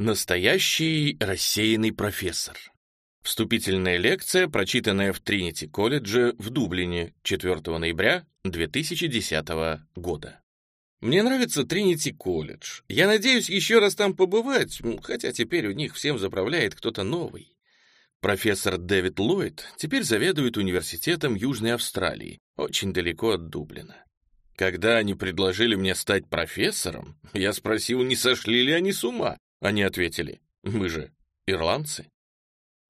Настоящий рассеянный профессор. Вступительная лекция, прочитанная в Тринити-колледже в Дублине 4 ноября 2010 года. Мне нравится Тринити-колледж. Я надеюсь еще раз там побывать, хотя теперь у них всем заправляет кто-то новый. Профессор Дэвид Ллойд теперь заведует университетом Южной Австралии, очень далеко от Дублина. Когда они предложили мне стать профессором, я спросил, не сошли ли они с ума. Они ответили, мы же ирландцы.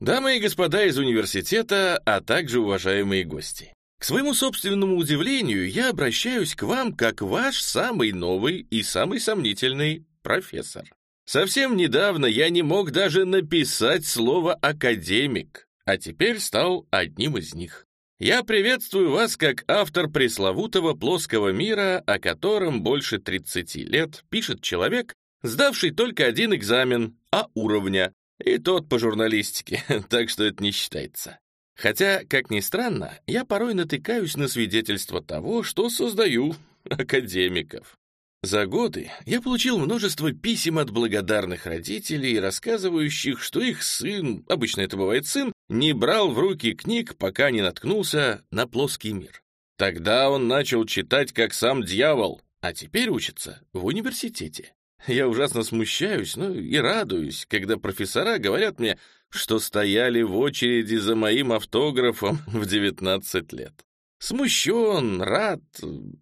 Дамы и господа из университета, а также уважаемые гости. К своему собственному удивлению, я обращаюсь к вам как ваш самый новый и самый сомнительный профессор. Совсем недавно я не мог даже написать слово «академик», а теперь стал одним из них. Я приветствую вас как автор пресловутого плоского мира, о котором больше 30 лет пишет человек, сдавший только один экзамен, а уровня, и тот по журналистике, так что это не считается. Хотя, как ни странно, я порой натыкаюсь на свидетельство того, что создаю академиков. За годы я получил множество писем от благодарных родителей, рассказывающих, что их сын, обычно это бывает сын, не брал в руки книг, пока не наткнулся на плоский мир. Тогда он начал читать как сам дьявол, а теперь учится в университете. Я ужасно смущаюсь, ну и радуюсь, когда профессора говорят мне, что стояли в очереди за моим автографом в 19 лет. Смущен, рад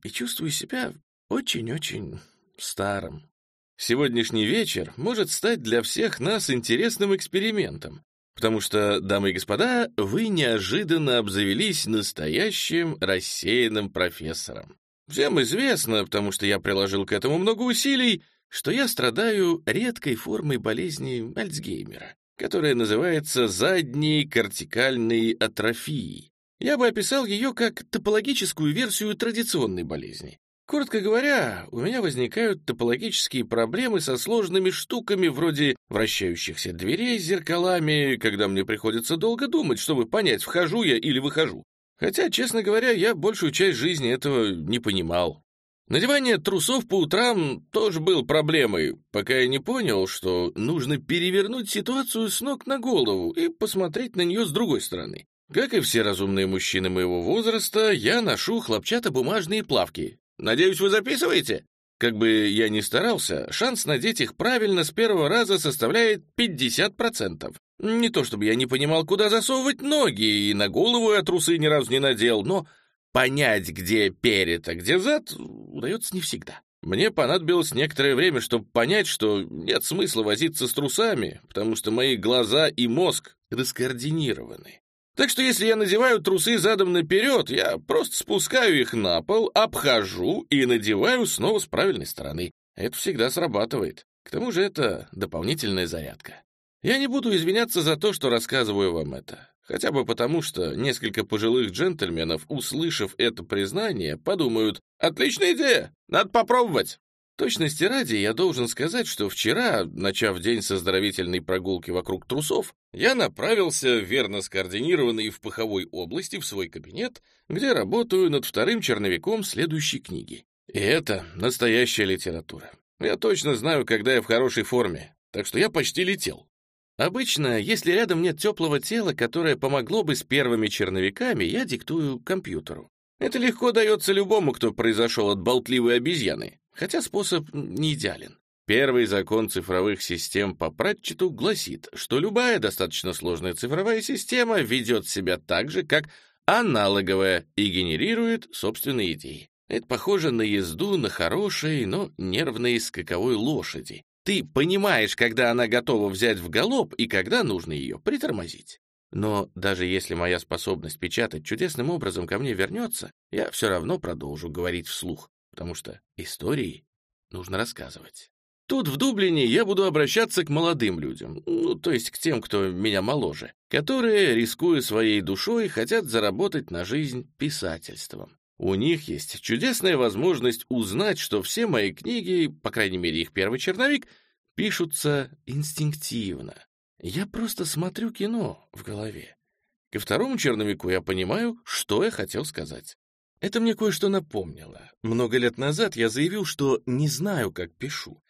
и чувствую себя очень-очень старым. Сегодняшний вечер может стать для всех нас интересным экспериментом, потому что, дамы и господа, вы неожиданно обзавелись настоящим рассеянным профессором. Всем известно, потому что я приложил к этому много усилий, что я страдаю редкой формой болезни Альцгеймера, которая называется задней кортикальной атрофией. Я бы описал ее как топологическую версию традиционной болезни. Коротко говоря, у меня возникают топологические проблемы со сложными штуками вроде вращающихся дверей с зеркалами, когда мне приходится долго думать, чтобы понять, вхожу я или выхожу. Хотя, честно говоря, я большую часть жизни этого не понимал. Надевание трусов по утрам тоже был проблемой, пока я не понял, что нужно перевернуть ситуацию с ног на голову и посмотреть на нее с другой стороны. Как и все разумные мужчины моего возраста, я ношу хлопчатобумажные плавки. Надеюсь, вы записываете? Как бы я ни старался, шанс надеть их правильно с первого раза составляет 50%. Не то чтобы я не понимал, куда засовывать ноги, и на голову я трусы ни разу не надел, но понять, где перед, а где зад, удается не всегда. Мне понадобилось некоторое время, чтобы понять, что нет смысла возиться с трусами, потому что мои глаза и мозг раскоординированы. Так что если я надеваю трусы задом наперед, я просто спускаю их на пол, обхожу и надеваю снова с правильной стороны. Это всегда срабатывает. К тому же это дополнительная зарядка. Я не буду извиняться за то, что рассказываю вам это. Хотя бы потому, что несколько пожилых джентльменов, услышав это признание, подумают «Отличная идея! Надо попробовать!» Точности ради я должен сказать, что вчера, начав день со здоровительной прогулки вокруг трусов, я направился, верно скоординированный в паховой области, в свой кабинет, где работаю над вторым черновиком следующей книги. И это настоящая литература. Я точно знаю, когда я в хорошей форме, так что я почти летел. Обычно, если рядом нет теплого тела, которое помогло бы с первыми черновиками, я диктую компьютеру. Это легко дается любому, кто произошел от болтливой обезьяны, хотя способ не идеален. Первый закон цифровых систем по Пратчету гласит, что любая достаточно сложная цифровая система ведет себя так же, как аналоговая и генерирует собственные идеи. Это похоже на езду на хорошей, но нервной скаковой лошади. Ты понимаешь, когда она готова взять в галоп и когда нужно ее притормозить. Но даже если моя способность печатать чудесным образом ко мне вернется, я все равно продолжу говорить вслух, потому что истории нужно рассказывать. Тут в Дублине я буду обращаться к молодым людям, ну, то есть к тем, кто меня моложе, которые, рискуя своей душой, хотят заработать на жизнь писательством. У них есть чудесная возможность узнать, что все мои книги, по крайней мере их первый черновик, пишутся инстинктивно. Я просто смотрю кино в голове. Ко второму черновику я понимаю, что я хотел сказать. Это мне кое-что напомнило. Много лет назад я заявил, что не знаю, как пишу.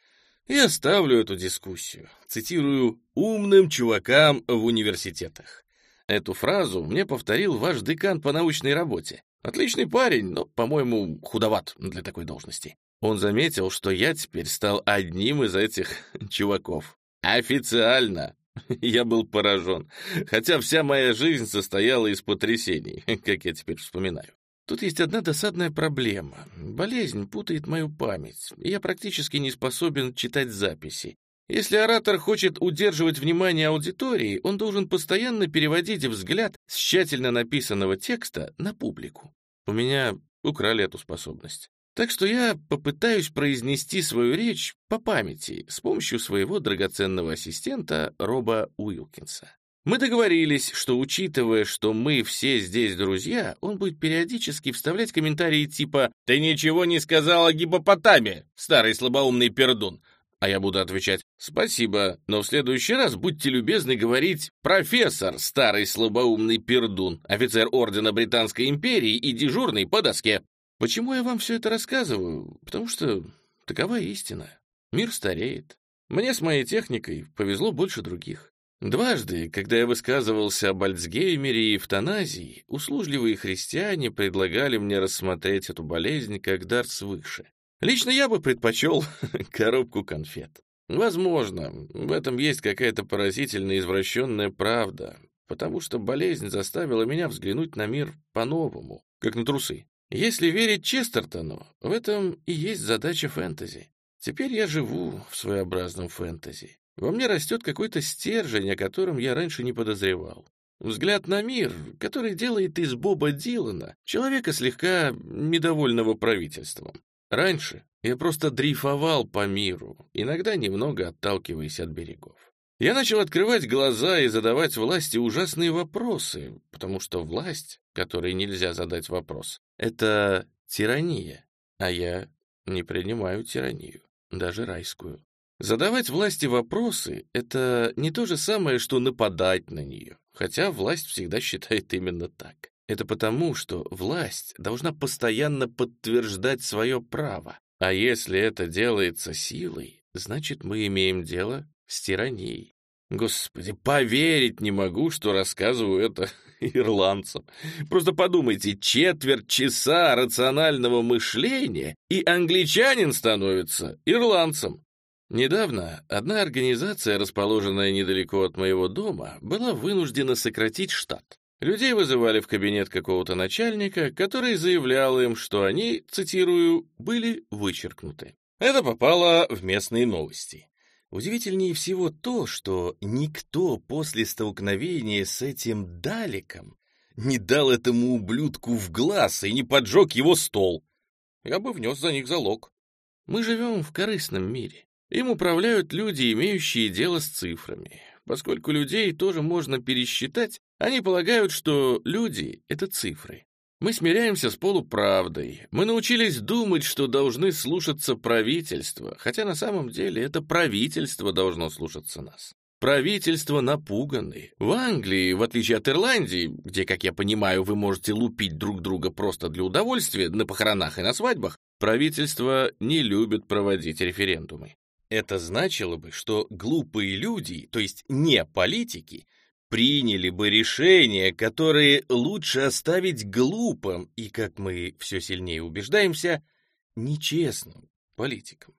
и оставлю эту дискуссию. Цитирую «умным чувакам в университетах». Эту фразу мне повторил ваш декан по научной работе. Отличный парень, но, по-моему, худоват для такой должности. Он заметил, что я теперь стал одним из этих чуваков. Официально. Я был поражен, хотя вся моя жизнь состояла из потрясений, как я теперь вспоминаю. Тут есть одна досадная проблема. Болезнь путает мою память, и я практически не способен читать записи. Если оратор хочет удерживать внимание аудитории, он должен постоянно переводить взгляд с тщательно написанного текста на публику. У меня украли эту способность. Так что я попытаюсь произнести свою речь по памяти с помощью своего драгоценного ассистента Роба Уилкинса. Мы договорились, что, учитывая, что мы все здесь друзья, он будет периодически вставлять комментарии типа «Ты ничего не сказал о гипопотаме, старый слабоумный пердун!» А я буду отвечать «Спасибо, но в следующий раз будьте любезны говорить «профессор, старый слабоумный пердун, офицер Ордена Британской империи и дежурный по доске». Почему я вам все это рассказываю? Потому что такова истина. Мир стареет. Мне с моей техникой повезло больше других. Дважды, когда я высказывался об Альцгеймере и эвтаназии, услужливые христиане предлагали мне рассмотреть эту болезнь как дар свыше. Лично я бы предпочел коробку конфет. Возможно, в этом есть какая-то поразительная извращенная правда, потому что болезнь заставила меня взглянуть на мир по-новому, как на трусы. Если верить Честертону, в этом и есть задача фэнтези. Теперь я живу в своеобразном фэнтези. Во мне растет какой-то стержень, о котором я раньше не подозревал. Взгляд на мир, который делает из Боба Дилана человека слегка недовольного правительством. Раньше я просто дрейфовал по миру, иногда немного отталкиваясь от берегов. Я начал открывать глаза и задавать власти ужасные вопросы, потому что власть, которой нельзя задать вопрос, — это тирания, а я не принимаю тиранию, даже райскую. Задавать власти вопросы — это не то же самое, что нападать на нее, хотя власть всегда считает именно так. Это потому, что власть должна постоянно подтверждать свое право, а если это делается силой, значит, мы имеем дело с тиранией. Господи, поверить не могу, что рассказываю это ирландцам. Просто подумайте, четверть часа рационального мышления, и англичанин становится ирландцем. Недавно одна организация, расположенная недалеко от моего дома, была вынуждена сократить штат. Людей вызывали в кабинет какого-то начальника, который заявлял им, что они, цитирую, «были вычеркнуты». Это попало в местные новости. Удивительнее всего то, что никто после столкновения с этим Даликом не дал этому ублюдку в глаз и не поджег его стол. Я бы внес за них залог. Мы живем в корыстном мире. Им управляют люди, имеющие дело с цифрами. Поскольку людей тоже можно пересчитать, они полагают, что люди — это цифры. Мы смиряемся с полуправдой. Мы научились думать, что должны слушаться правительства, хотя на самом деле это правительство должно слушаться нас. Правительство напуганы. В Англии, в отличие от Ирландии, где, как я понимаю, вы можете лупить друг друга просто для удовольствия на похоронах и на свадьбах, правительство не любит проводить референдумы. Это значило бы, что глупые люди, то есть не политики, приняли бы решения, которые лучше оставить глупым и, как мы все сильнее убеждаемся, нечестным политикам.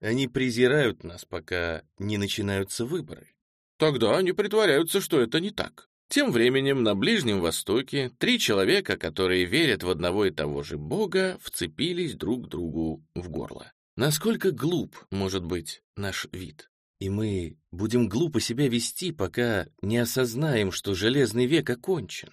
Они презирают нас, пока не начинаются выборы. Тогда они притворяются, что это не так. Тем временем на Ближнем Востоке три человека, которые верят в одного и того же Бога, вцепились друг другу в горло. Насколько глуп может быть наш вид? И мы будем глупо себя вести, пока не осознаем, что Железный век окончен.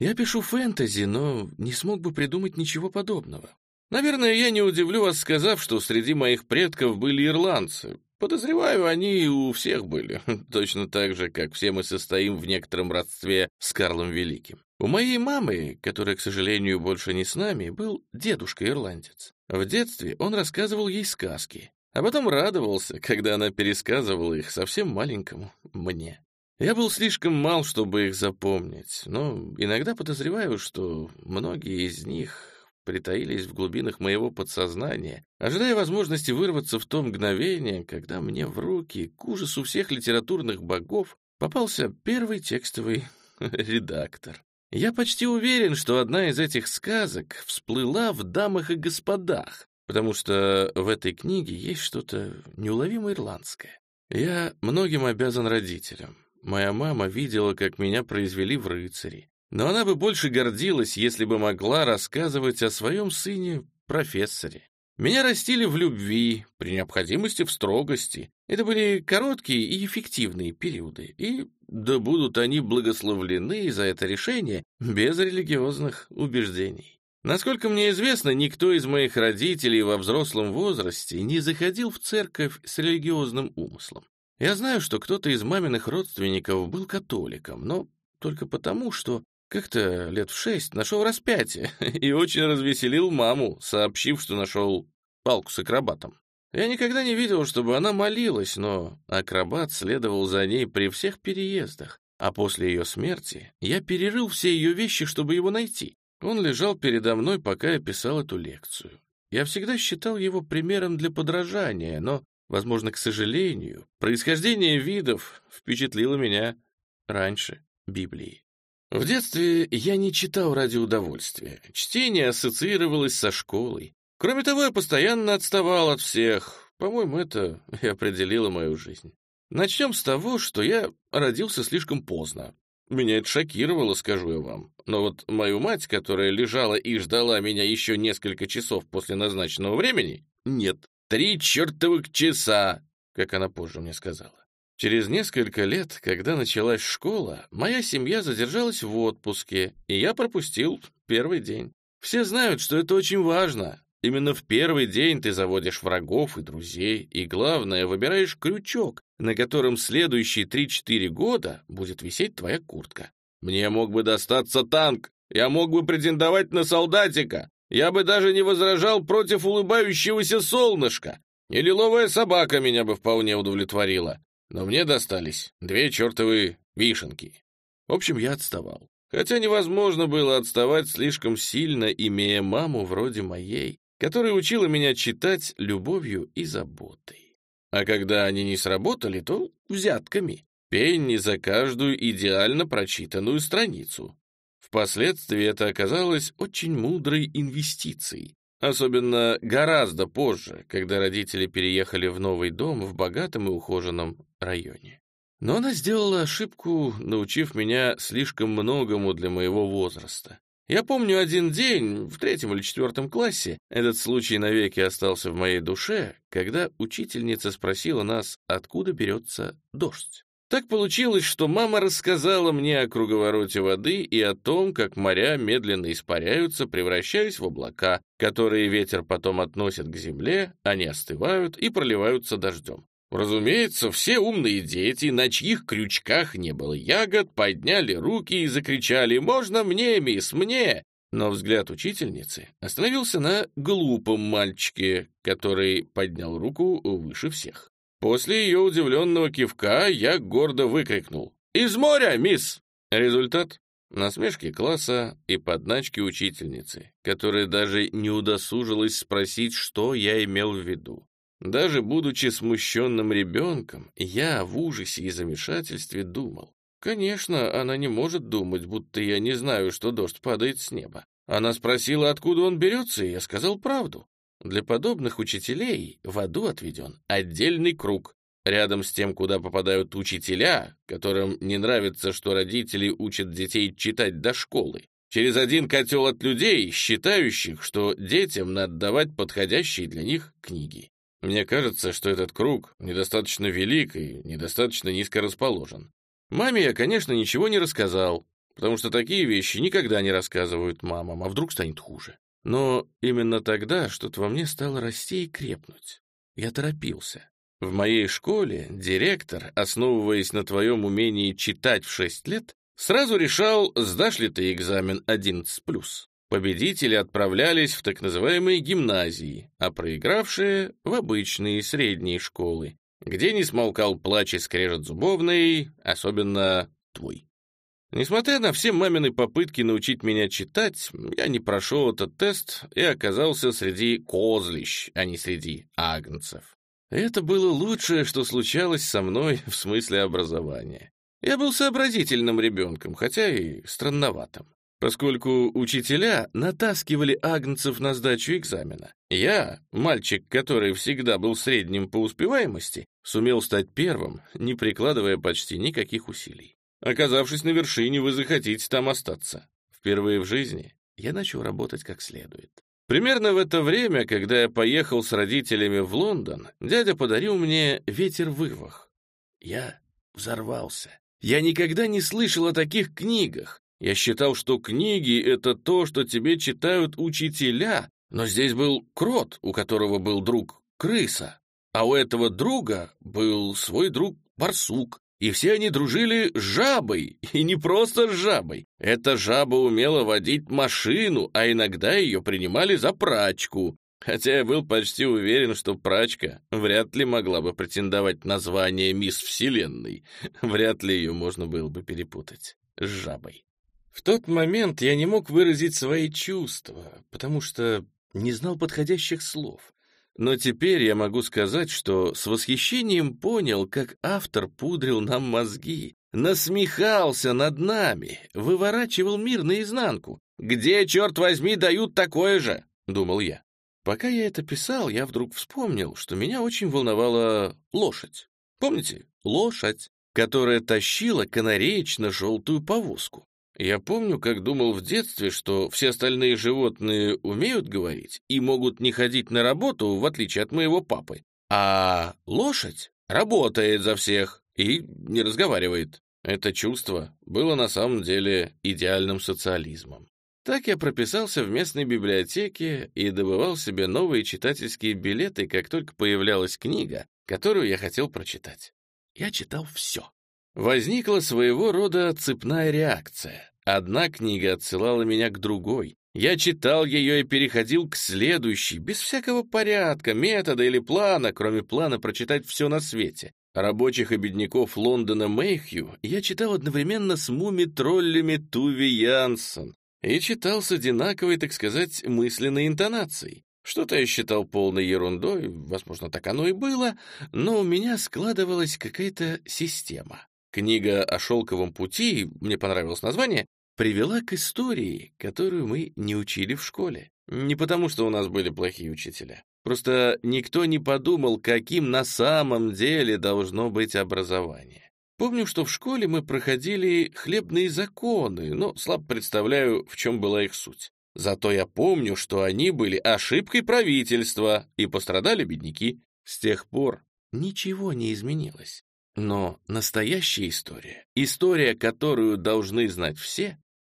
Я пишу фэнтези, но не смог бы придумать ничего подобного. Наверное, я не удивлю вас, сказав, что среди моих предков были ирландцы. Подозреваю, они у всех были, точно так же, как все мы состоим в некотором родстве с Карлом Великим. У моей мамы, которая, к сожалению, больше не с нами, был дедушка-ирландец. В детстве он рассказывал ей сказки, а потом радовался, когда она пересказывала их совсем маленькому мне. Я был слишком мал, чтобы их запомнить, но иногда подозреваю, что многие из них притаились в глубинах моего подсознания, ожидая возможности вырваться в то мгновение, когда мне в руки, к ужасу всех литературных богов, попался первый текстовый редактор. Я почти уверен, что одна из этих сказок всплыла в «Дамах и господах», потому что в этой книге есть что-то неуловимо ирландское. Я многим обязан родителям. Моя мама видела, как меня произвели в рыцари. Но она бы больше гордилась, если бы могла рассказывать о своем сыне-профессоре. Меня растили в любви, при необходимости в строгости. Это были короткие и эффективные периоды, и да будут они благословлены за это решение без религиозных убеждений. Насколько мне известно, никто из моих родителей во взрослом возрасте не заходил в церковь с религиозным умыслом. Я знаю, что кто-то из маминых родственников был католиком, но только потому, что как-то лет в шесть нашел распятие и очень развеселил маму, сообщив, что нашел палку с акробатом. Я никогда не видел, чтобы она молилась, но акробат следовал за ней при всех переездах, а после ее смерти я перерыл все ее вещи, чтобы его найти. Он лежал передо мной, пока я писал эту лекцию. Я всегда считал его примером для подражания, но, возможно, к сожалению, происхождение видов впечатлило меня раньше Библии. В детстве я не читал ради удовольствия. Чтение ассоциировалось со школой. Кроме того, я постоянно отставал от всех. По-моему, это и определило мою жизнь. Начнем с того, что я родился слишком поздно. Меня это шокировало, скажу я вам. Но вот мою мать, которая лежала и ждала меня еще несколько часов после назначенного времени, нет. Три чертовых часа, как она позже мне сказала. Через несколько лет, когда началась школа, моя семья задержалась в отпуске, и я пропустил первый день. Все знают, что это очень важно. Именно в первый день ты заводишь врагов и друзей, и, главное, выбираешь крючок, на котором следующие 3-4 года будет висеть твоя куртка. Мне мог бы достаться танк, я мог бы претендовать на солдатика, я бы даже не возражал против улыбающегося солнышка, и лиловая собака меня бы вполне удовлетворила но мне достались две чертовые вишенки. В общем, я отставал. Хотя невозможно было отставать слишком сильно, имея маму вроде моей, которая учила меня читать любовью и заботой. А когда они не сработали, то взятками. Пенни за каждую идеально прочитанную страницу. Впоследствии это оказалось очень мудрой инвестицией, Особенно гораздо позже, когда родители переехали в новый дом в богатом и ухоженном районе. Но она сделала ошибку, научив меня слишком многому для моего возраста. Я помню один день, в третьем или четвертом классе, этот случай навеки остался в моей душе, когда учительница спросила нас, откуда берется дождь. Так получилось, что мама рассказала мне о круговороте воды и о том, как моря медленно испаряются, превращаясь в облака, которые ветер потом относит к земле, они остывают и проливаются дождем. Разумеется, все умные дети, на чьих крючках не было ягод, подняли руки и закричали «Можно мне, мисс, мне!» Но взгляд учительницы остановился на глупом мальчике, который поднял руку выше всех. После ее удивленного кивка я гордо выкрикнул «Из моря, мисс!» Результат — насмешки класса и подначки учительницы, которая даже не удосужилась спросить, что я имел в виду. Даже будучи смущенным ребенком, я в ужасе и замешательстве думал. Конечно, она не может думать, будто я не знаю, что дождь падает с неба. Она спросила, откуда он берется, и я сказал правду. Для подобных учителей в аду отведен отдельный круг, рядом с тем, куда попадают учителя, которым не нравится, что родители учат детей читать до школы. Через один котел от людей, считающих, что детям надо давать подходящие для них книги. Мне кажется, что этот круг недостаточно велик и недостаточно низко расположен. Маме я, конечно, ничего не рассказал, потому что такие вещи никогда не рассказывают мамам, а вдруг станет хуже. Но именно тогда что-то во мне стало расти и крепнуть. Я торопился. В моей школе директор, основываясь на твоем умении читать в 6 лет, сразу решал, сдашь ли ты экзамен 11+. Победители отправлялись в так называемые гимназии, а проигравшие — в обычные средние школы, где не смолкал плач и скрежет зубовный, особенно твой. Несмотря на все мамины попытки научить меня читать, я не прошел этот тест и оказался среди козлищ, а не среди агнцев. Это было лучшее, что случалось со мной в смысле образования. Я был сообразительным ребенком, хотя и странноватым, поскольку учителя натаскивали агнцев на сдачу экзамена. Я, мальчик, который всегда был средним по успеваемости, сумел стать первым, не прикладывая почти никаких усилий. Оказавшись на вершине, вы захотите там остаться. Впервые в жизни я начал работать как следует. Примерно в это время, когда я поехал с родителями в Лондон, дядя подарил мне ветер-вывах. Я взорвался. Я никогда не слышал о таких книгах. Я считал, что книги — это то, что тебе читают учителя, но здесь был крот, у которого был друг крыса, а у этого друга был свой друг барсук, и все они дружили с жабой, и не просто с жабой. Эта жаба умела водить машину, а иногда ее принимали за прачку. Хотя я был почти уверен, что прачка вряд ли могла бы претендовать на звание мисс Вселенной. Вряд ли ее можно было бы перепутать с жабой. В тот момент я не мог выразить свои чувства, потому что не знал подходящих слов. Но теперь я могу сказать, что с восхищением понял, как автор пудрил нам мозги, насмехался над нами, выворачивал мир наизнанку. «Где, черт возьми, дают такое же?» — думал я. Пока я это писал, я вдруг вспомнил, что меня очень волновала лошадь. Помните? Лошадь, которая тащила канареечно-желтую повозку. Я помню, как думал в детстве, что все остальные животные умеют говорить и могут не ходить на работу, в отличие от моего папы. А лошадь работает за всех и не разговаривает. Это чувство было на самом деле идеальным социализмом. Так я прописался в местной библиотеке и добывал себе новые читательские билеты, как только появлялась книга, которую я хотел прочитать. Я читал все. Возникла своего рода цепная реакция. Одна книга отсылала меня к другой. Я читал ее и переходил к следующей, без всякого порядка, метода или плана, кроме плана прочитать все на свете. Рабочих и бедняков Лондона Мэйхью я читал одновременно с муми-троллями Туви Янсен и читал с одинаковой, так сказать, мысленной интонацией. Что-то я считал полной ерундой, возможно, так оно и было, но у меня складывалась какая-то система. Книга о шелковом пути, мне понравилось название, привела к истории, которую мы не учили в школе. Не потому, что у нас были плохие учителя. Просто никто не подумал, каким на самом деле должно быть образование. Помню, что в школе мы проходили хлебные законы, но слабо представляю, в чем была их суть. Зато я помню, что они были ошибкой правительства, и пострадали бедняки. С тех пор ничего не изменилось. Но настоящая история, история, которую должны знать все,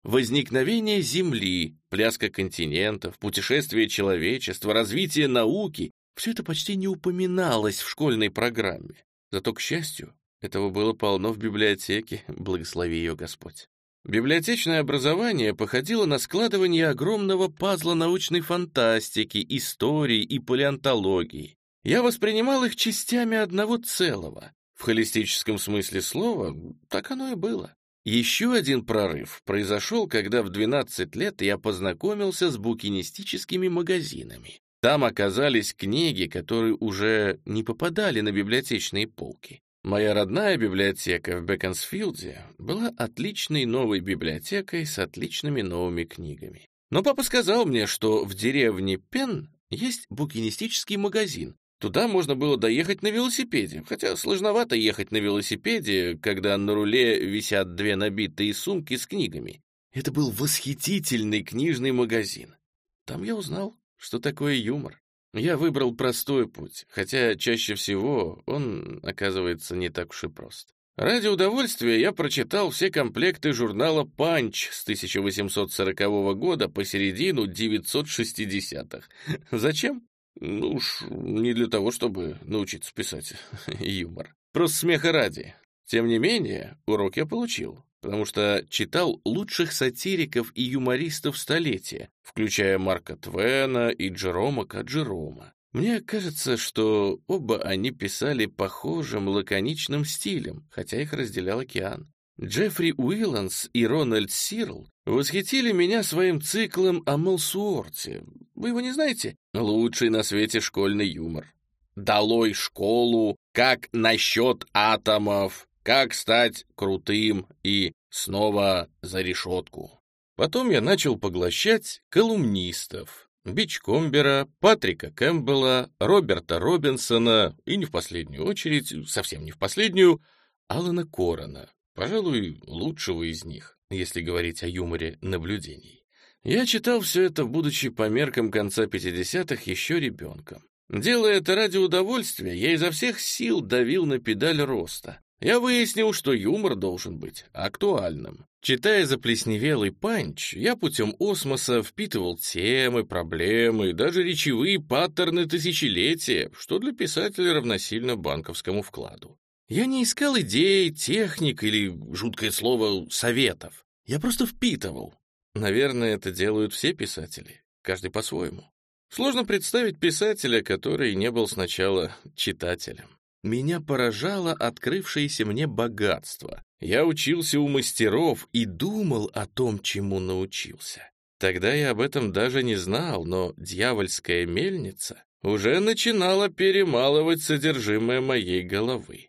возникновение Земли, пляска континентов, путешествие человечества, развитие науки — все это почти не упоминалось в школьной программе. Зато, к счастью, этого было полно в библиотеке, благослови ее Господь. Библиотечное образование походило на складывание огромного пазла научной фантастики, истории и палеонтологии. Я воспринимал их частями одного целого, в холистическом смысле слова так оно и было. Еще один прорыв произошел, когда в 12 лет я познакомился с букинистическими магазинами. Там оказались книги, которые уже не попадали на библиотечные полки. Моя родная библиотека в Беконсфилде была отличной новой библиотекой с отличными новыми книгами. Но папа сказал мне, что в деревне Пен есть букинистический магазин, Туда можно было доехать на велосипеде, хотя сложновато ехать на велосипеде, когда на руле висят две набитые сумки с книгами. Это был восхитительный книжный магазин. Там я узнал, что такое юмор. Я выбрал простой путь, хотя чаще всего он оказывается не так уж и прост. Ради удовольствия я прочитал все комплекты журнала «Панч» с 1840 года по середину 960-х. Зачем? Ну уж не для того, чтобы научиться писать юмор. Просто смеха ради. Тем не менее, урок я получил, потому что читал лучших сатириков и юмористов столетия, включая Марка Твена и Джерома Каджерома. Мне кажется, что оба они писали похожим лаконичным стилем, хотя их разделял океан. Джеффри Уилланс и Рональд Сирл восхитили меня своим циклом о Мелсуорте. Вы его не знаете? Лучший на свете школьный юмор. «Долой школу», «Как насчет атомов», «Как стать крутым» и «Снова за решетку». Потом я начал поглощать колумнистов. Бичкомбера, Патрика Кэмпбелла, Роберта Робинсона и не в последнюю очередь, совсем не в последнюю, Алана Корона, пожалуй, лучшего из них если говорить о юморе наблюдений. Я читал все это, будучи по меркам конца 50-х еще ребенком. Делая это ради удовольствия, я изо всех сил давил на педаль роста. Я выяснил, что юмор должен быть актуальным. Читая заплесневелый панч, я путем осмоса впитывал темы, проблемы, даже речевые паттерны тысячелетия, что для писателя равносильно банковскому вкладу. Я не искал идей, техник или, жуткое слово, советов. Я просто впитывал. Наверное, это делают все писатели, каждый по-своему. Сложно представить писателя, который не был сначала читателем. Меня поражало открывшееся мне богатство. Я учился у мастеров и думал о том, чему научился. Тогда я об этом даже не знал, но дьявольская мельница уже начинала перемалывать содержимое моей головы.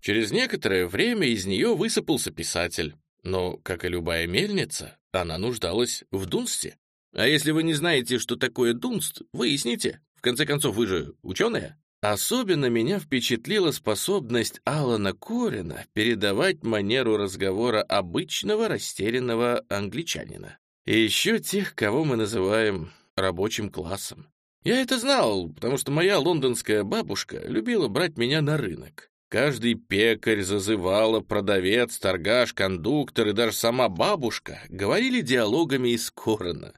Через некоторое время из нее высыпался писатель, но, как и любая мельница, она нуждалась в дунсте. А если вы не знаете, что такое дунст, выясните. В конце концов, вы же ученые. Особенно меня впечатлила способность Алана Корина передавать манеру разговора обычного растерянного англичанина. И еще тех, кого мы называем рабочим классом. Я это знал, потому что моя лондонская бабушка любила брать меня на рынок. Каждый пекарь, зазывала, продавец, торгаш, кондуктор и даже сама бабушка говорили диалогами из Корона.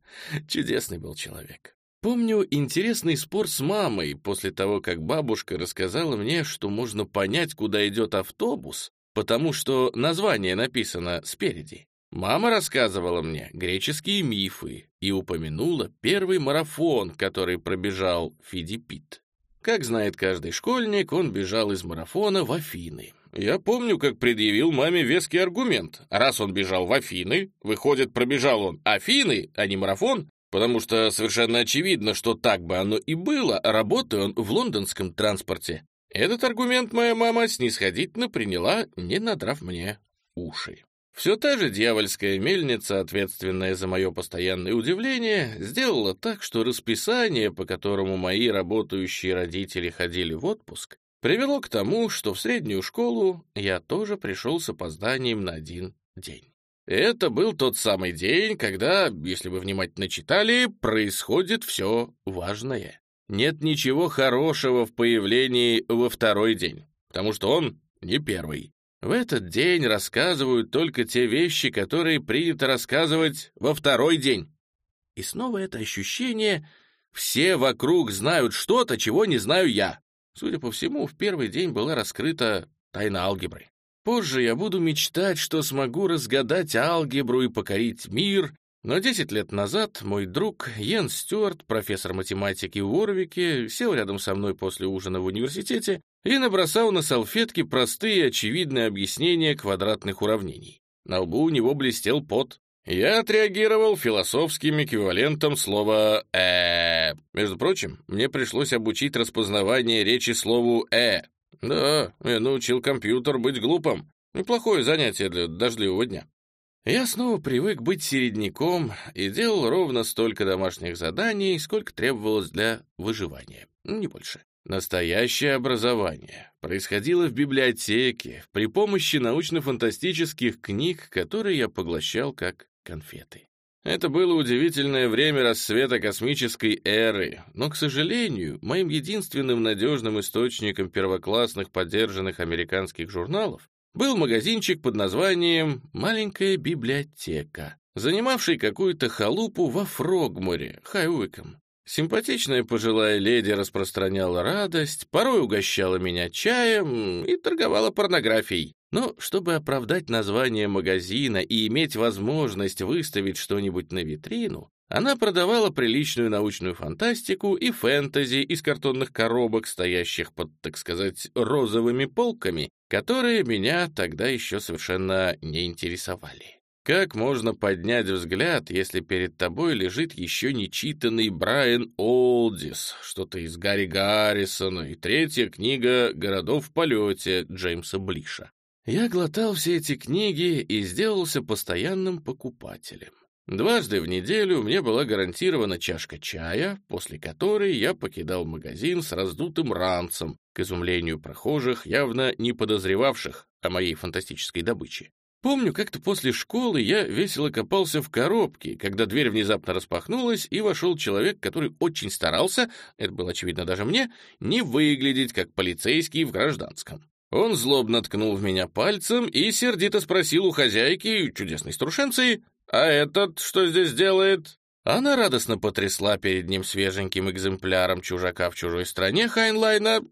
Чудесный был человек. Помню интересный спор с мамой после того, как бабушка рассказала мне, что можно понять, куда идет автобус, потому что название написано спереди. Мама рассказывала мне греческие мифы и упомянула первый марафон, который пробежал Фидипит. Как знает каждый школьник, он бежал из марафона в Афины. Я помню, как предъявил маме веский аргумент. Раз он бежал в Афины, выходит, пробежал он Афины, а не марафон, потому что совершенно очевидно, что так бы оно и было, работая он в лондонском транспорте. Этот аргумент моя мама снисходительно приняла, не надрав мне уши. Все та же дьявольская мельница, ответственная за мое постоянное удивление, сделала так, что расписание, по которому мои работающие родители ходили в отпуск, привело к тому, что в среднюю школу я тоже пришел с опозданием на один день. Это был тот самый день, когда, если вы внимательно читали, происходит все важное. Нет ничего хорошего в появлении во второй день, потому что он не первый. В этот день рассказывают только те вещи, которые принято рассказывать во второй день. И снова это ощущение «все вокруг знают что-то, чего не знаю я». Судя по всему, в первый день была раскрыта тайна алгебры. Позже я буду мечтать, что смогу разгадать алгебру и покорить мир, но 10 лет назад мой друг Йен Стюарт, профессор математики в Уорвике, сел рядом со мной после ужина в университете и набросал на салфетке простые очевидные объяснения квадратных уравнений. На лбу у него блестел пот. Я отреагировал философским эквивалентом слова «э». Между прочим, мне пришлось обучить распознавание речи слову «э». Да, я научил компьютер быть глупым. Неплохое занятие для дождливого дня. Я снова привык быть середняком и делал ровно столько домашних заданий, сколько требовалось для выживания, не больше. Настоящее образование происходило в библиотеке при помощи научно-фантастических книг, которые я поглощал как конфеты. Это было удивительное время рассвета космической эры, но, к сожалению, моим единственным надежным источником первоклассных поддержанных американских журналов был магазинчик под названием «Маленькая библиотека», занимавший какую-то халупу во Фрогморе, Хайуиком. Симпатичная пожилая леди распространяла радость, порой угощала меня чаем и торговала порнографией. Но чтобы оправдать название магазина и иметь возможность выставить что-нибудь на витрину, она продавала приличную научную фантастику и фэнтези из картонных коробок, стоящих под, так сказать, розовыми полками, которые меня тогда еще совершенно не интересовали. Как можно поднять взгляд, если перед тобой лежит еще нечитанный Брайан Олдис, что-то из Гарри Гаррисона и третья книга «Городов в полете» Джеймса Блиша? Я глотал все эти книги и сделался постоянным покупателем. Дважды в неделю мне была гарантирована чашка чая, после которой я покидал магазин с раздутым ранцем, к изумлению прохожих, явно не подозревавших о моей фантастической добыче. Помню, как-то после школы я весело копался в коробке, когда дверь внезапно распахнулась, и вошел человек, который очень старался, это было очевидно даже мне, не выглядеть как полицейский в гражданском. Он злобно ткнул в меня пальцем и сердито спросил у хозяйки, чудесной старушенции, «А этот что здесь делает?» Она радостно потрясла перед ним свеженьким экземпляром чужака в чужой стране Хайнлайна,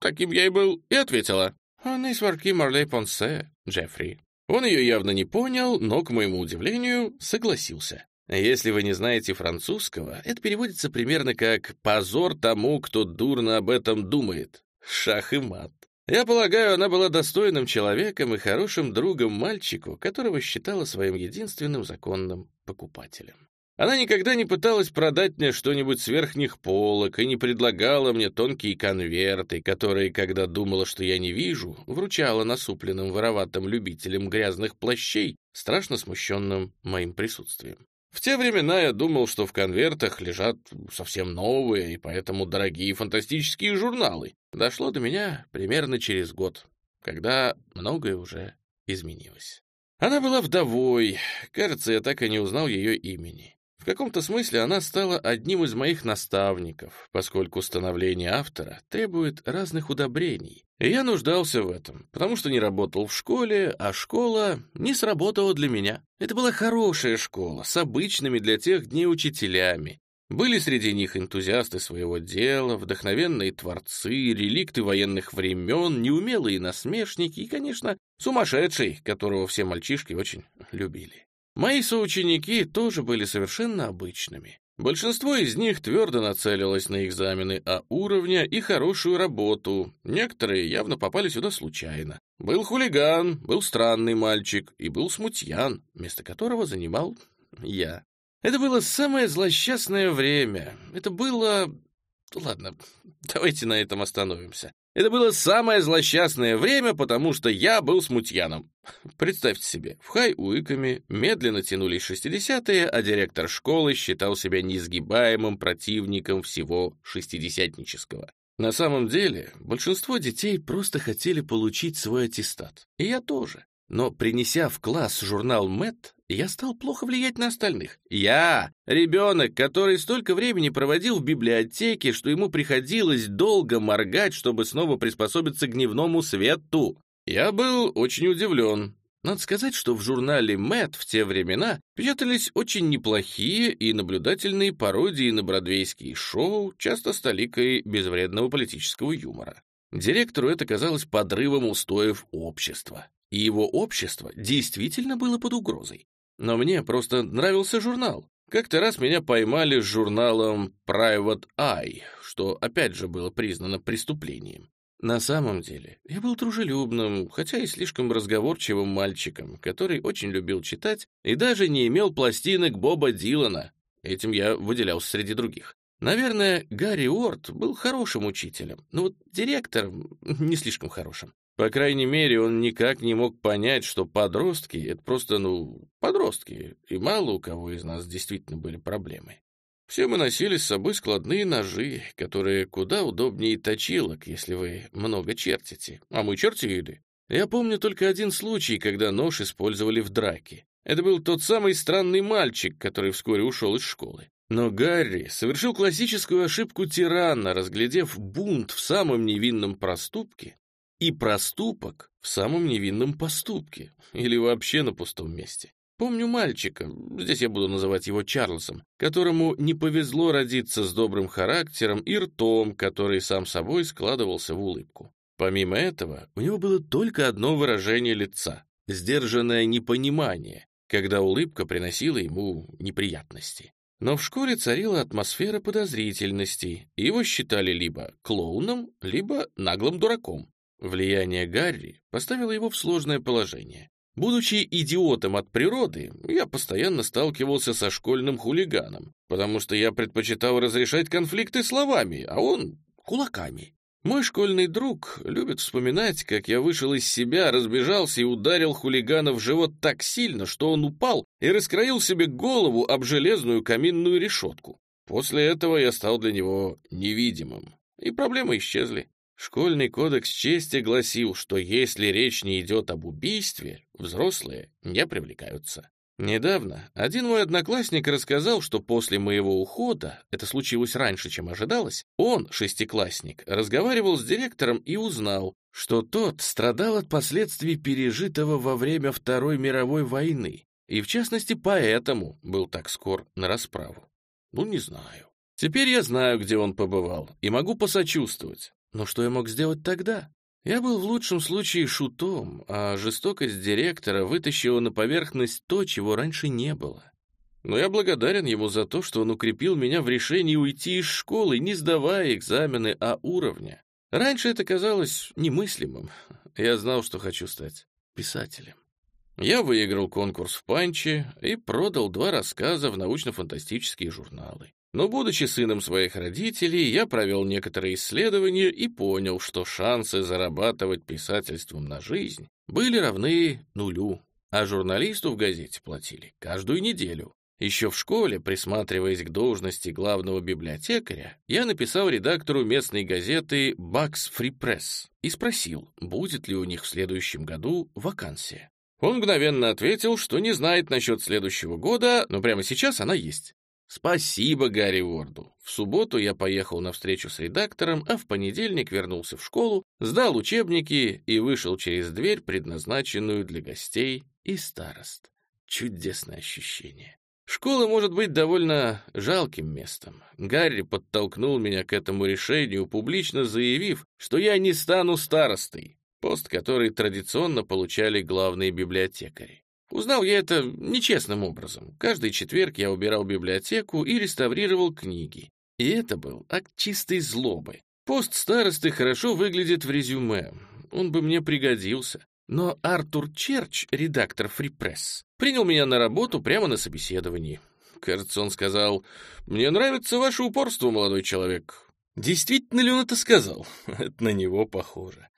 таким я и был, и ответила, «Он из ворки Марлей Понсе, Джеффри». Он ее явно не понял, но, к моему удивлению, согласился. Если вы не знаете французского, это переводится примерно как «позор тому, кто дурно об этом думает». Шах и мат. Я полагаю, она была достойным человеком и хорошим другом мальчику, которого считала своим единственным законным покупателем. Она никогда не пыталась продать мне что-нибудь с верхних полок и не предлагала мне тонкие конверты, которые, когда думала, что я не вижу, вручала насупленным вороватым любителям грязных плащей, страшно смущенным моим присутствием. В те времена я думал, что в конвертах лежат совсем новые и поэтому дорогие фантастические журналы. Дошло до меня примерно через год, когда многое уже изменилось. Она была вдовой, кажется, я так и не узнал ее имени. Каком-то смысле она стала одним из моих наставников, поскольку становление автора требует разных удобрений. И я нуждался в этом, потому что не работал в школе, а школа не сработала для меня. Это была хорошая школа, с обычными для тех дней учителями. Были среди них энтузиасты своего дела, вдохновенные творцы, реликты военных времен, неумелые насмешники и, конечно, сумасшедший, которого все мальчишки очень любили. Мои соученики тоже были совершенно обычными. Большинство из них твердо нацелилось на экзамены А уровня и хорошую работу. Некоторые явно попали сюда случайно. Был хулиган, был странный мальчик и был смутьян, место которого занимал я. Это было самое злосчастное время. Это было... Ладно, давайте на этом остановимся. Это было самое злосчастное время, потому что я был смутьяном. Представьте себе, в Хай-Уиками медленно тянулись шестидесятые, а директор школы считал себя несгибаемым противником всего шестидесятнического. На самом деле, большинство детей просто хотели получить свой аттестат. И я тоже. Но принеся в класс журнал «Мэтт», я стал плохо влиять на остальных. Я, ребенок, который столько времени проводил в библиотеке, что ему приходилось долго моргать, чтобы снова приспособиться к дневному свету. Я был очень удивлен. Надо сказать, что в журнале «Мэтт» в те времена печатались очень неплохие и наблюдательные пародии на бродвейские шоу, часто с толикой безвредного политического юмора. Директору это казалось подрывом устоев общества и его общество действительно было под угрозой. Но мне просто нравился журнал. Как-то раз меня поймали с журналом Private Eye, что опять же было признано преступлением. На самом деле, я был дружелюбным, хотя и слишком разговорчивым мальчиком, который очень любил читать и даже не имел пластинок Боба Дилана. Этим я выделялся среди других. Наверное, Гарри Уорд был хорошим учителем, но вот директором не слишком хорошим. По крайней мере, он никак не мог понять, что подростки — это просто, ну, подростки, и мало у кого из нас действительно были проблемы. Все мы носили с собой складные ножи, которые куда удобнее точилок, если вы много чертите, а мы чертили. Я помню только один случай, когда нож использовали в драке. Это был тот самый странный мальчик, который вскоре ушел из школы. Но Гарри совершил классическую ошибку тирана, разглядев бунт в самом невинном проступке и проступок в самом невинном поступке или вообще на пустом месте. Помню мальчика, здесь я буду называть его Чарльзом, которому не повезло родиться с добрым характером и ртом, который сам собой складывался в улыбку. Помимо этого, у него было только одно выражение лица — сдержанное непонимание, когда улыбка приносила ему неприятности. Но в школе царила атмосфера подозрительности, и его считали либо клоуном, либо наглым дураком. Влияние Гарри поставило его в сложное положение. Будучи идиотом от природы, я постоянно сталкивался со школьным хулиганом, потому что я предпочитал разрешать конфликты словами, а он — кулаками. Мой школьный друг любит вспоминать, как я вышел из себя, разбежался и ударил хулигана в живот так сильно, что он упал и раскроил себе голову об железную каминную решетку. После этого я стал для него невидимым, и проблемы исчезли. Школьный кодекс чести гласил, что если речь не идет об убийстве, взрослые не привлекаются. Недавно один мой одноклассник рассказал, что после моего ухода, это случилось раньше, чем ожидалось, он, шестиклассник, разговаривал с директором и узнал, что тот страдал от последствий пережитого во время Второй мировой войны, и в частности поэтому был так скор на расправу. Ну, не знаю. Теперь я знаю, где он побывал, и могу посочувствовать. Но что я мог сделать тогда? Я был в лучшем случае шутом, а жестокость директора вытащила на поверхность то, чего раньше не было. Но я благодарен ему за то, что он укрепил меня в решении уйти из школы, не сдавая экзамены А уровня. Раньше это казалось немыслимым. Я знал, что хочу стать писателем. Я выиграл конкурс в Панче и продал два рассказа в научно-фантастические журналы. Но, будучи сыном своих родителей, я провел некоторые исследования и понял, что шансы зарабатывать писательством на жизнь были равны нулю, а журналисту в газете платили каждую неделю. Еще в школе, присматриваясь к должности главного библиотекаря, я написал редактору местной газеты «Бакс Фри Пресс» и спросил, будет ли у них в следующем году вакансия. Он мгновенно ответил, что не знает насчет следующего года, но прямо сейчас она есть. Спасибо Гарри Уорду. В субботу я поехал на встречу с редактором, а в понедельник вернулся в школу, сдал учебники и вышел через дверь, предназначенную для гостей и старост. Чудесное ощущение. Школа может быть довольно жалким местом. Гарри подтолкнул меня к этому решению, публично заявив, что я не стану старостой, пост который традиционно получали главные библиотекари. Узнал я это нечестным образом. Каждый четверг я убирал библиотеку и реставрировал книги. И это был акт чистой злобы. Пост старосты хорошо выглядит в резюме. Он бы мне пригодился. Но Артур Черч, редактор Press, принял меня на работу прямо на собеседовании. Кажется, он сказал, «Мне нравится ваше упорство, молодой человек». Действительно ли он это сказал? Это на него похоже.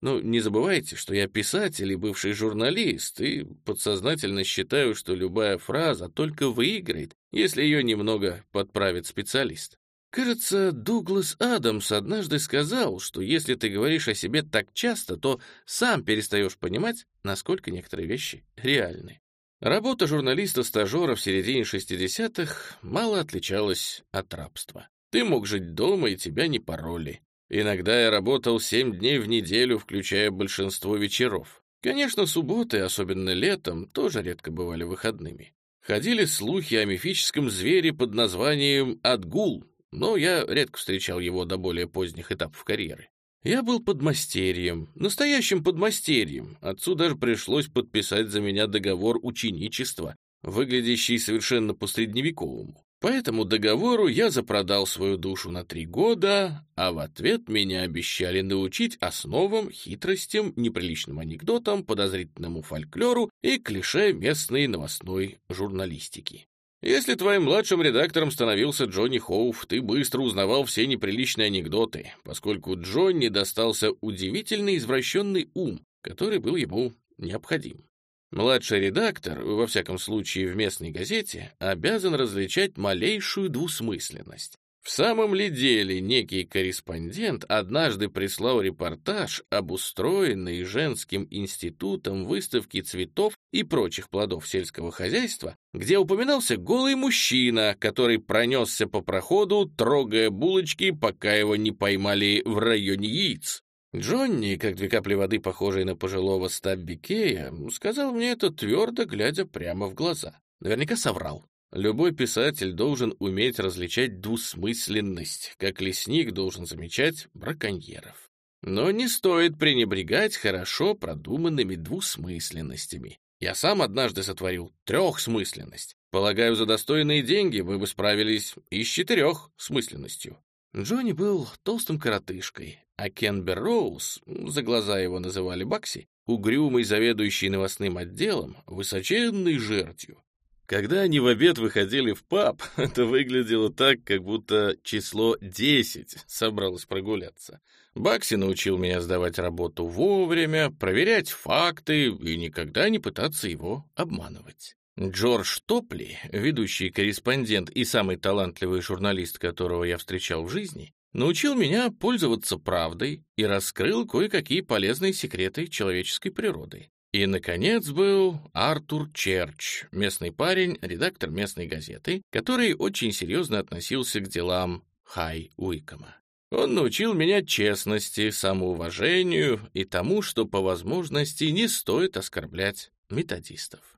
Но не забывайте, что я писатель и бывший журналист, и подсознательно считаю, что любая фраза только выиграет, если ее немного подправит специалист. Кажется, Дуглас Адамс однажды сказал, что если ты говоришь о себе так часто, то сам перестаешь понимать, насколько некоторые вещи реальны. Работа журналиста-стажера в середине 60-х мало отличалась от рабства. Ты мог жить дома, и тебя не пороли. Иногда я работал семь дней в неделю, включая большинство вечеров. Конечно, субботы, особенно летом, тоже редко бывали выходными. Ходили слухи о мифическом звере под названием Адгул, но я редко встречал его до более поздних этапов карьеры. Я был подмастерьем, настоящим подмастерьем. Отцу даже пришлось подписать за меня договор ученичества, выглядящий совершенно по-средневековому. По этому договору я запродал свою душу на три года, а в ответ меня обещали научить основам, хитростям, неприличным анекдотам, подозрительному фольклору и клише местной новостной журналистики. Если твоим младшим редактором становился Джонни Хоуф, ты быстро узнавал все неприличные анекдоты, поскольку Джонни достался удивительно извращенный ум, который был ему необходим. Младший редактор, во всяком случае в местной газете, обязан различать малейшую двусмысленность. В самом ли деле некий корреспондент однажды прислал репортаж об устроенной женским институтом выставке цветов и прочих плодов сельского хозяйства, где упоминался голый мужчина, который пронесся по проходу, трогая булочки, пока его не поймали в районе яиц. Джонни, как две капли воды, похожие на пожилого Стабби Кея, сказал мне это твердо, глядя прямо в глаза. Наверняка соврал. Любой писатель должен уметь различать двусмысленность, как лесник должен замечать браконьеров. Но не стоит пренебрегать хорошо продуманными двусмысленностями. Я сам однажды сотворил трехсмысленность. Полагаю, за достойные деньги мы бы справились и с четырехсмысленностью. Джонни был толстым коротышкой, а Кен Берроуз, за глаза его называли Бакси, угрюмый заведующий новостным отделом, высоченной жертью. Когда они в обед выходили в паб, это выглядело так, как будто число 10 собралось прогуляться. Бакси научил меня сдавать работу вовремя, проверять факты и никогда не пытаться его обманывать. Джордж Топли, ведущий корреспондент и самый талантливый журналист, которого я встречал в жизни, научил меня пользоваться правдой и раскрыл кое-какие полезные секреты человеческой природы. И, наконец, был Артур Черч, местный парень, редактор местной газеты, который очень серьезно относился к делам Хай Уикома. Он научил меня честности, самоуважению и тому, что по возможности не стоит оскорблять методистов.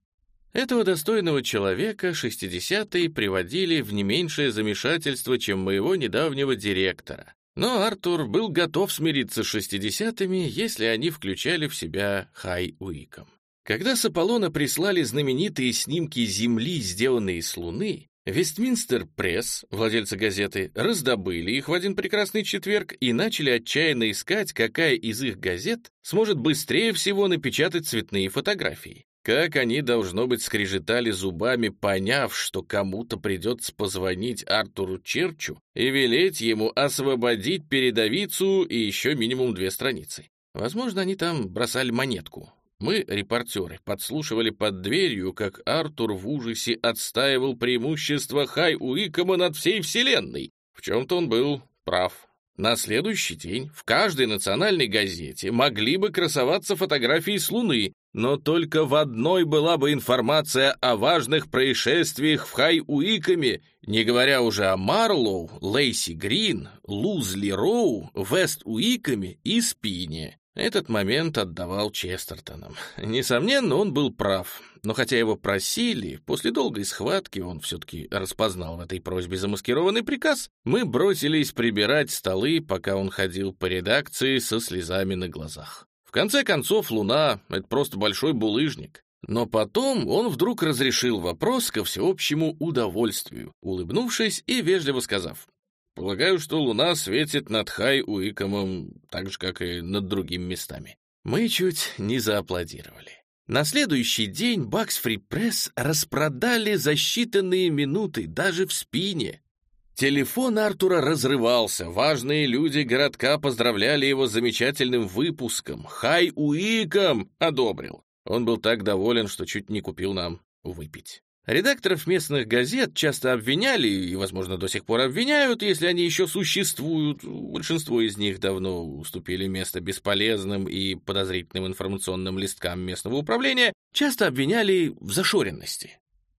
Этого достойного человека 60-е приводили в не меньшее замешательство, чем моего недавнего директора. Но Артур был готов смириться с 60-ми, если они включали в себя Хай Уиком. Когда с Аполлона прислали знаменитые снимки Земли, сделанные с Луны, Вестминстер Пресс, владельцы газеты, раздобыли их в один прекрасный четверг и начали отчаянно искать, какая из их газет сможет быстрее всего напечатать цветные фотографии. Как они, должно быть, скрежетали зубами, поняв, что кому-то придется позвонить Артуру Черчу и велеть ему освободить передовицу и еще минимум две страницы. Возможно, они там бросали монетку. Мы, репортеры, подслушивали под дверью, как Артур в ужасе отстаивал преимущество Хай Уикома над всей вселенной. В чем-то он был прав. На следующий день в каждой национальной газете могли бы красоваться фотографии с Луны, но только в одной была бы информация о важных происшествиях в Хай-Уикаме, не говоря уже о Марлоу, Лейси Грин, Лузли Роу, Вест-Уикаме и Спине. Этот момент отдавал Честертонам. Несомненно, он был прав, но хотя его просили, после долгой схватки он все-таки распознал в этой просьбе замаскированный приказ, мы бросились прибирать столы, пока он ходил по редакции со слезами на глазах. В конце концов, Луна — это просто большой булыжник. Но потом он вдруг разрешил вопрос ко всеобщему удовольствию, улыбнувшись и вежливо сказав, «Полагаю, что Луна светит над Хай-Уикомом так же, как и над другими местами». Мы чуть не зааплодировали. На следующий день Бакс Фри Пресс распродали за считанные минуты даже в спине. Телефон Артура разрывался, важные люди городка поздравляли его с замечательным выпуском. «Хай Уиком!» одобрил. Он был так доволен, что чуть не купил нам выпить. Редакторов местных газет часто обвиняли, и, возможно, до сих пор обвиняют, если они еще существуют. Большинство из них давно уступили место бесполезным и подозрительным информационным листкам местного управления, часто обвиняли в зашоренности.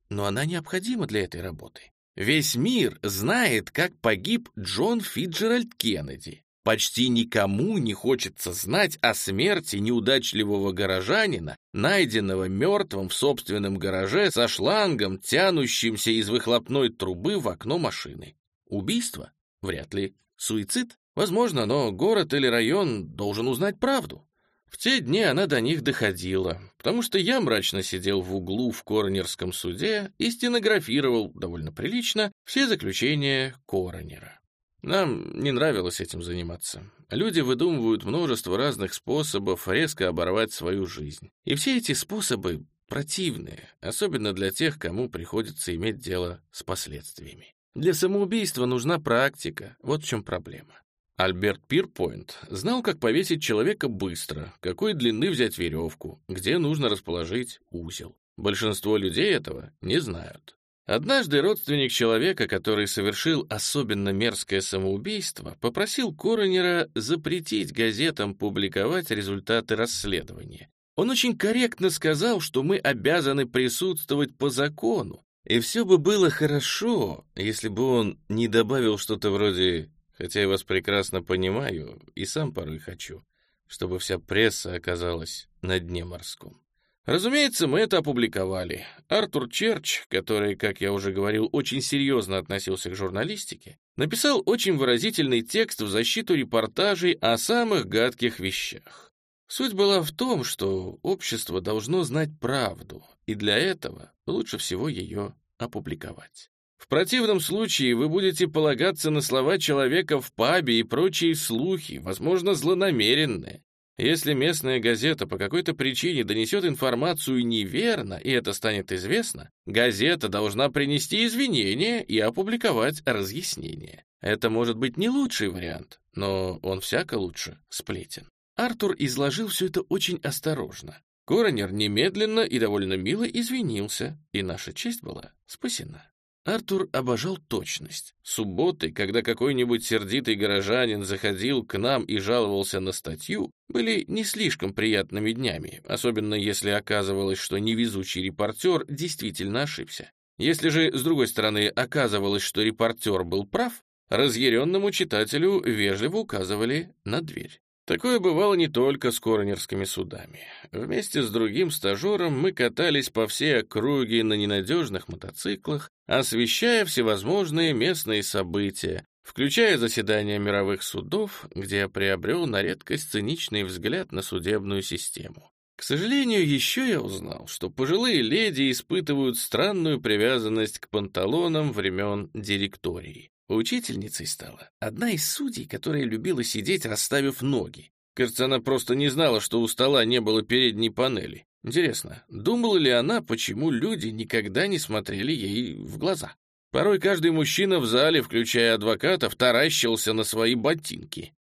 Но она необходима для этой работы. Весь мир знает, как погиб Джон Фиджеральд Кеннеди. Почти никому не хочется знать о смерти неудачливого горожанина, найденного мертвым в собственном гараже со шлангом, тянущимся из выхлопной трубы в окно машины. Убийство? Вряд ли. Суицид? Возможно, но город или район должен узнать правду. В те дни она до них доходила, потому что я мрачно сидел в углу в коронерском суде и стенографировал, довольно прилично, все заключения коронера. Нам не нравилось этим заниматься. Люди выдумывают множество разных способов резко оборвать свою жизнь. И все эти способы противные, особенно для тех, кому приходится иметь дело с последствиями. Для самоубийства нужна практика, вот в чем проблема. Альберт Пирпойнт знал, как повесить человека быстро, какой длины взять веревку, где нужно расположить узел. Большинство людей этого не знают. Однажды родственник человека, который совершил особенно мерзкое самоубийство, попросил коронера запретить газетам публиковать результаты расследования. Он очень корректно сказал, что мы обязаны присутствовать по закону, и все бы было хорошо, если бы он не добавил что-то вроде хотя я вас прекрасно понимаю и сам порой хочу, чтобы вся пресса оказалась на дне морском. Разумеется, мы это опубликовали. Артур Черч, который, как я уже говорил, очень серьезно относился к журналистике, написал очень выразительный текст в защиту репортажей о самых гадких вещах. Суть была в том, что общество должно знать правду, и для этого лучше всего ее опубликовать. В противном случае вы будете полагаться на слова человека в пабе и прочие слухи, возможно, злонамеренные. Если местная газета по какой-то причине донесет информацию неверно, и это станет известно, газета должна принести извинения и опубликовать разъяснение. Это может быть не лучший вариант, но он всяко лучше сплетен. Артур изложил все это очень осторожно. Коронер немедленно и довольно мило извинился, и наша честь была спасена. Артур обожал точность. Субботы, когда какой-нибудь сердитый горожанин заходил к нам и жаловался на статью, были не слишком приятными днями, особенно если оказывалось, что невезучий репортер действительно ошибся. Если же, с другой стороны, оказывалось, что репортер был прав, разъяренному читателю вежливо указывали на дверь. Такое бывало не только с коронерскими судами. Вместе с другим стажером мы катались по всей округе на ненадежных мотоциклах, освещая всевозможные местные события, включая заседания мировых судов, где я приобрел на редкость циничный взгляд на судебную систему. К сожалению, еще я узнал, что пожилые леди испытывают странную привязанность к панталонам времен директории. Учительницей стала одна из судей, которая любила сидеть, расставив ноги. Кажется, она просто не знала, что у стола не было передней панели. Интересно, думала ли она, почему люди никогда не смотрели ей в глаза? Порой каждый мужчина в зале, включая адвокатов, таращился на свои ботинки.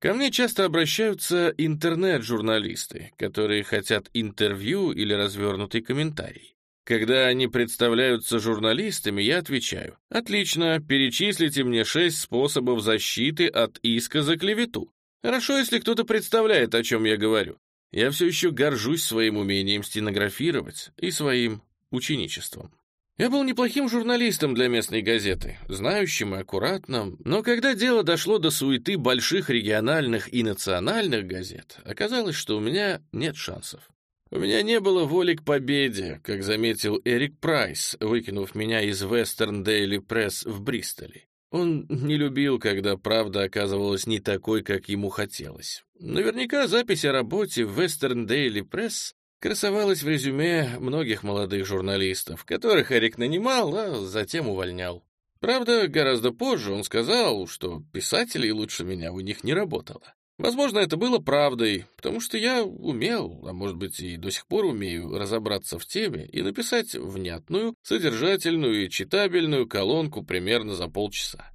Ко мне часто обращаются интернет-журналисты, которые хотят интервью или развернутый комментарий. Когда они представляются журналистами, я отвечаю, «Отлично, перечислите мне шесть способов защиты от иска за клевету. Хорошо, если кто-то представляет, о чем я говорю. Я все еще горжусь своим умением стенографировать и своим ученичеством. Я был неплохим журналистом для местной газеты, знающим и аккуратным, но когда дело дошло до суеты больших региональных и национальных газет, оказалось, что у меня нет шансов. У меня не было воли к победе, как заметил Эрик Прайс, выкинув меня из Western Daily Press в Бристоле. Он не любил, когда правда оказывалась не такой, как ему хотелось. Наверняка запись о работе в Western Daily Press красовалась в резюме многих молодых журналистов, которых Эрик нанимал, а затем увольнял. Правда, гораздо позже он сказал, что писателей лучше меня у них не работало. Возможно, это было правдой, потому что я умел, а может быть и до сих пор умею, разобраться в теме и написать внятную, содержательную и читабельную колонку примерно за полчаса.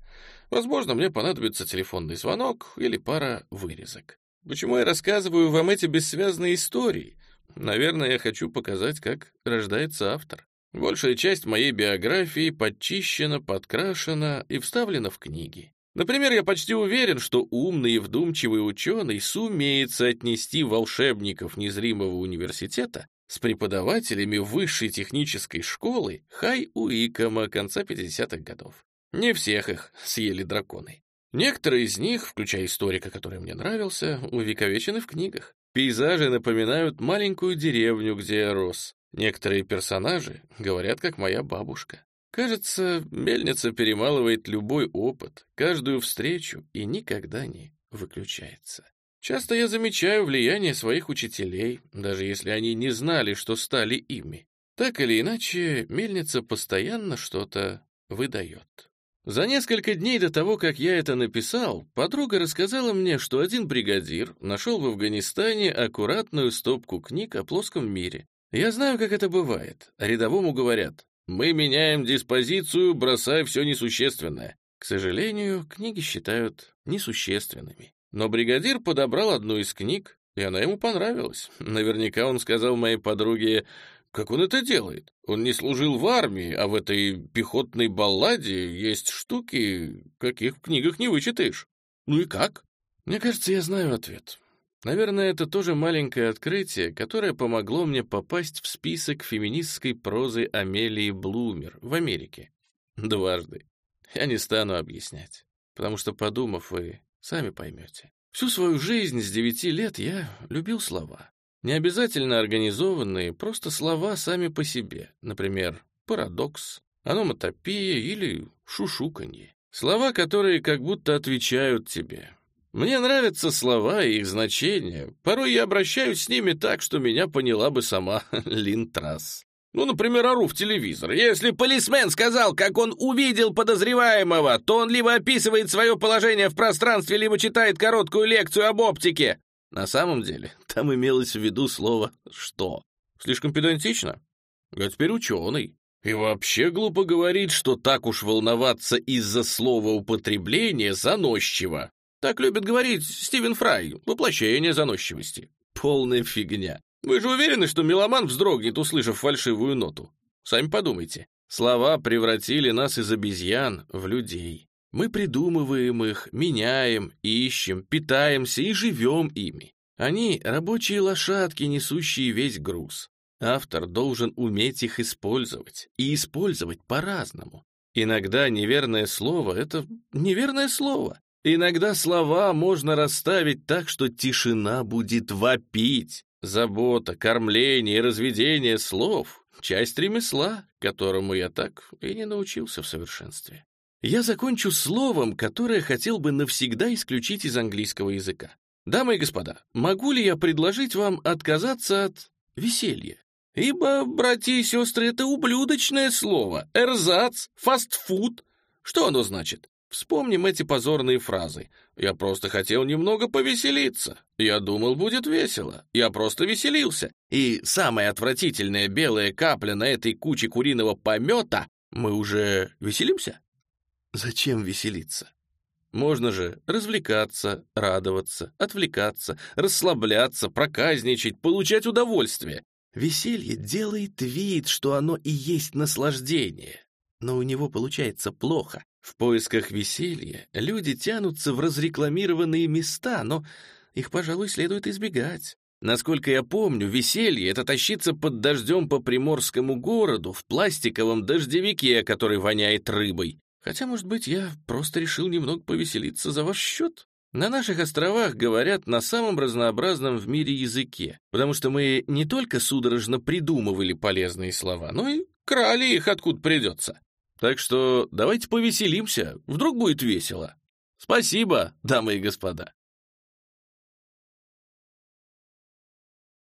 Возможно, мне понадобится телефонный звонок или пара вырезок. Почему я рассказываю вам эти бессвязные истории? Наверное, я хочу показать, как рождается автор. Большая часть моей биографии подчищена, подкрашена и вставлена в книги. Например, я почти уверен, что умный и вдумчивый ученый сумеет соотнести волшебников незримого университета с преподавателями высшей технической школы Хай-Уикома конца 50-х годов. Не всех их съели драконы. Некоторые из них, включая историка, который мне нравился, увековечены в книгах. Пейзажи напоминают маленькую деревню, где я рос. Некоторые персонажи говорят, как моя бабушка. Кажется, мельница перемалывает любой опыт, каждую встречу и никогда не выключается. Часто я замечаю влияние своих учителей, даже если они не знали, что стали ими. Так или иначе, мельница постоянно что-то выдает. За несколько дней до того, как я это написал, подруга рассказала мне, что один бригадир нашел в Афганистане аккуратную стопку книг о плоском мире. Я знаю, как это бывает. Рядовому говорят, мы меняем диспозицию, бросая все несущественное. К сожалению, книги считают несущественными. Но бригадир подобрал одну из книг, и она ему понравилась. Наверняка он сказал моей подруге, как он это делает. Он не служил в армии, а в этой пехотной балладе есть штуки, каких в книгах не вычитаешь. Ну и как? Мне кажется, я знаю ответ. Наверное, это тоже маленькое открытие, которое помогло мне попасть в список феминистской прозы Амелии Блумер в Америке. Дважды. Я не стану объяснять, потому что, подумав, вы сами поймете. Всю свою жизнь с девяти лет я любил слова. Не обязательно организованные, просто слова сами по себе. Например, парадокс, аноматопия или шушуканье. Слова, которые как будто отвечают тебе, мне нравятся слова и их значения. Порой я обращаюсь с ними так, что меня поняла бы сама Лин Трасс. Ну, например, ору в телевизор. Если полисмен сказал, как он увидел подозреваемого, то он либо описывает свое положение в пространстве, либо читает короткую лекцию об оптике. На самом деле, там имелось в виду слово «что». Слишком педантично? Я теперь ученый. И вообще глупо говорить, что так уж волноваться из-за слова употребления заносчиво. Так любит говорить Стивен Фрай, воплощение заносчивости. Полная фигня. Вы же уверены, что меломан вздрогнет, услышав фальшивую ноту? Сами подумайте. Слова превратили нас из обезьян в людей. Мы придумываем их, меняем, ищем, питаемся и живем ими. Они — рабочие лошадки, несущие весь груз. Автор должен уметь их использовать, и использовать по-разному. Иногда неверное слово — это неверное слово. Иногда слова можно расставить так, что тишина будет вопить. Забота, кормление и разведение слов — часть ремесла, которому я так и не научился в совершенстве. Я закончу словом, которое хотел бы навсегда исключить из английского языка. Дамы и господа, могу ли я предложить вам отказаться от веселья? Ибо, братья и сестры, это ублюдочное слово. Эрзац, фастфуд. Что оно значит? Вспомним эти позорные фразы. «Я просто хотел немного повеселиться. Я думал, будет весело. Я просто веселился. И самая отвратительная белая капля на этой куче куриного помета — мы уже веселимся?» Зачем веселиться? Можно же развлекаться, радоваться, отвлекаться, расслабляться, проказничать, получать удовольствие. Веселье делает вид, что оно и есть наслаждение, но у него получается плохо. В поисках веселья люди тянутся в разрекламированные места, но их, пожалуй, следует избегать. Насколько я помню, веселье — это тащиться под дождем по приморскому городу в пластиковом дождевике, который воняет рыбой. Хотя, может быть, я просто решил немного повеселиться за ваш счет. На наших островах говорят на самом разнообразном в мире языке, потому что мы не только судорожно придумывали полезные слова, но и крали их откуда придется. Так что давайте повеселимся, вдруг будет весело. Спасибо, дамы и господа.